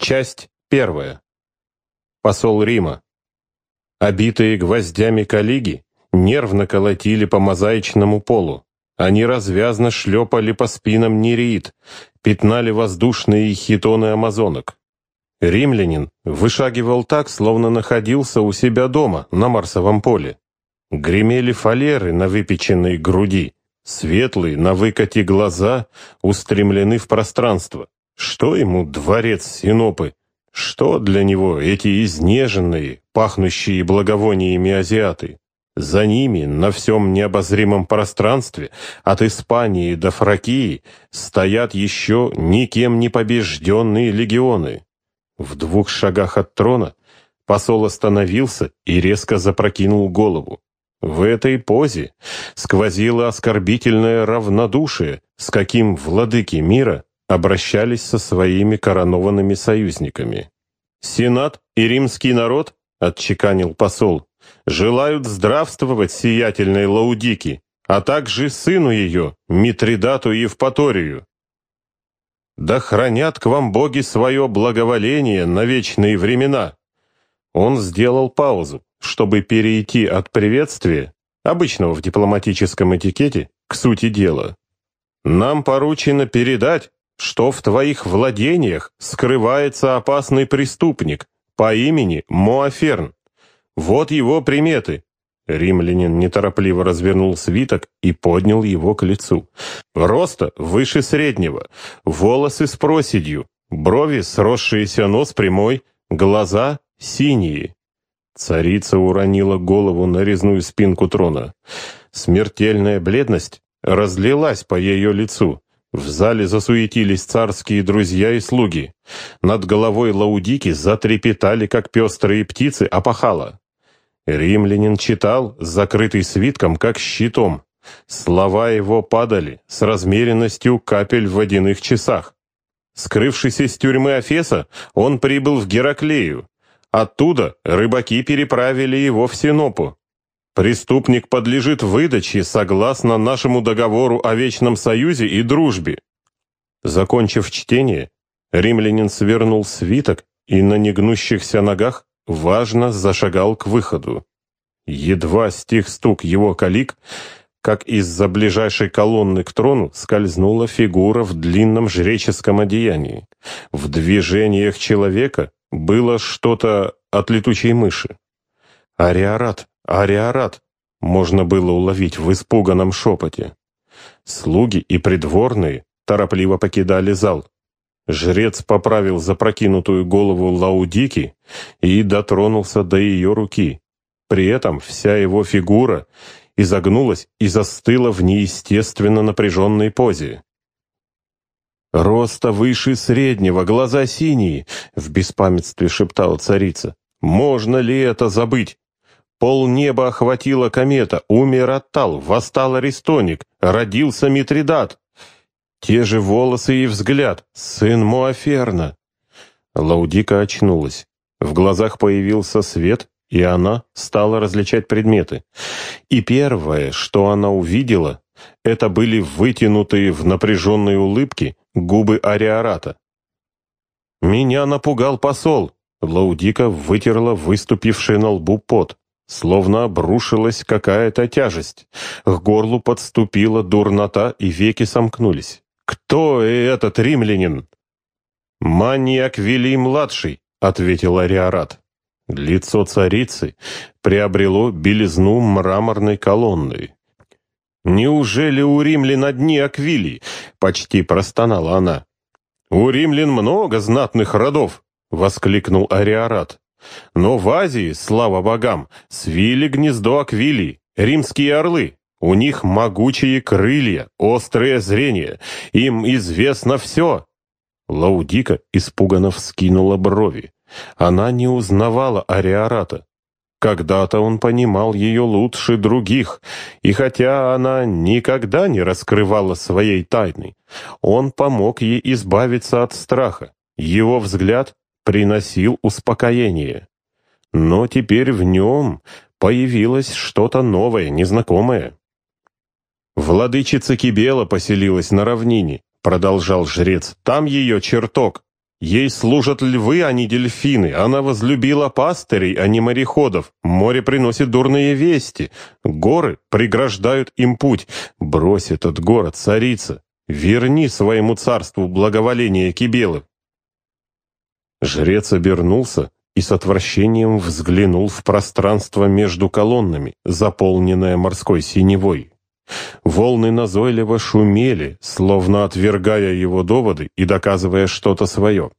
Часть первая. Посол Рима. Обитые гвоздями коллеги нервно колотили по мозаичному полу. Они развязно шлепали по спинам нереид, пятнали воздушные хитоны амазонок. Римлянин вышагивал так, словно находился у себя дома на Марсовом поле. Гремели фалеры на выпеченной груди, светлые на выкате глаза устремлены в пространство. Что ему дворец Синопы? Что для него эти изнеженные, пахнущие благовониями азиаты? За ними на всем необозримом пространстве, от Испании до Фракии, стоят еще никем не побежденные легионы. В двух шагах от трона посол остановился и резко запрокинул голову. В этой позе сквозило оскорбительное равнодушие, с каким владыки мира обращались со своими коронованными союзниками. «Сенат и римский народ», — отчеканил посол, — «желают здравствовать сиятельной Лаудики, а также сыну ее, Митридату Евпаторию. Да хранят к вам боги свое благоволение на вечные времена». Он сделал паузу, чтобы перейти от приветствия, обычного в дипломатическом этикете, к сути дела. «Нам поручено передать, что в твоих владениях скрывается опасный преступник по имени Моаферн. Вот его приметы». Римлянин неторопливо развернул свиток и поднял его к лицу. Роста выше среднего, волосы с проседью, брови сросшиеся, нос прямой, глаза синие. Царица уронила голову на резную спинку трона. Смертельная бледность разлилась по ее лицу. В зале засуетились царские друзья и слуги. Над головой Лаудики затрепетали, как пестрые птицы, опахала. Римлянин читал, закрытый свитком, как щитом. Слова его падали с размеренностью капель в водяных часах. Скрывшись из тюрьмы Афеса, он прибыл в Гераклею. Оттуда рыбаки переправили его в Синопу. Преступник подлежит выдаче согласно нашему договору о вечном союзе и дружбе. Закончив чтение, римлянин свернул свиток и на негнущихся ногах важно зашагал к выходу. Едва стих стук его калик, как из-за ближайшей колонны к трону скользнула фигура в длинном жреческом одеянии. В движениях человека было что-то от летучей мыши. Ариарат Ариарат можно было уловить в испуганном шепоте. Слуги и придворные торопливо покидали зал. Жрец поправил запрокинутую голову Лаудики и дотронулся до ее руки. При этом вся его фигура изогнулась и застыла в неестественно напряженной позе. «Роста выше среднего, глаза синие», — в беспамятстве шептала царица. «Можно ли это забыть? Пол неба охватила комета, умер Аттал, восстал Аристоник, родился Митридат. Те же волосы и взгляд, сын Муаферна. Лаудика очнулась. В глазах появился свет, и она стала различать предметы. И первое, что она увидела, это были вытянутые в напряженной улыбке губы Ариарата. «Меня напугал посол!» Лаудика вытерла выступивший на лбу пот. Словно обрушилась какая-то тяжесть. К горлу подступила дурнота, и веки сомкнулись. «Кто этот римлянин?» «Маниак Вилий-младший», — ответил Ариарат. Лицо царицы приобрело белизну мраморной колонны. «Неужели у римлян одни аквилий?» — почти простонала она. «У римлян много знатных родов!» — воскликнул Ариарат. Но в Азии, слава богам, свили гнездо аквилий, римские орлы. У них могучие крылья, острое зрение, им известно все. Лаудика испуганно вскинула брови. Она не узнавала Ариарата. Когда-то он понимал ее лучше других, и хотя она никогда не раскрывала своей тайны, он помог ей избавиться от страха. Его взгляд приносил успокоение. Но теперь в нем появилось что-то новое, незнакомое. «Владычица Кибела поселилась на равнине», — продолжал жрец. «Там ее чертог. Ей служат львы, а не дельфины. Она возлюбила пастырей, а не мореходов. Море приносит дурные вести. Горы преграждают им путь. Брось этот город, царица. Верни своему царству благоволение Кибелы. Жрец обернулся и с отвращением взглянул в пространство между колоннами, заполненное морской синевой. Волны назойливо шумели, словно отвергая его доводы и доказывая что-то свое.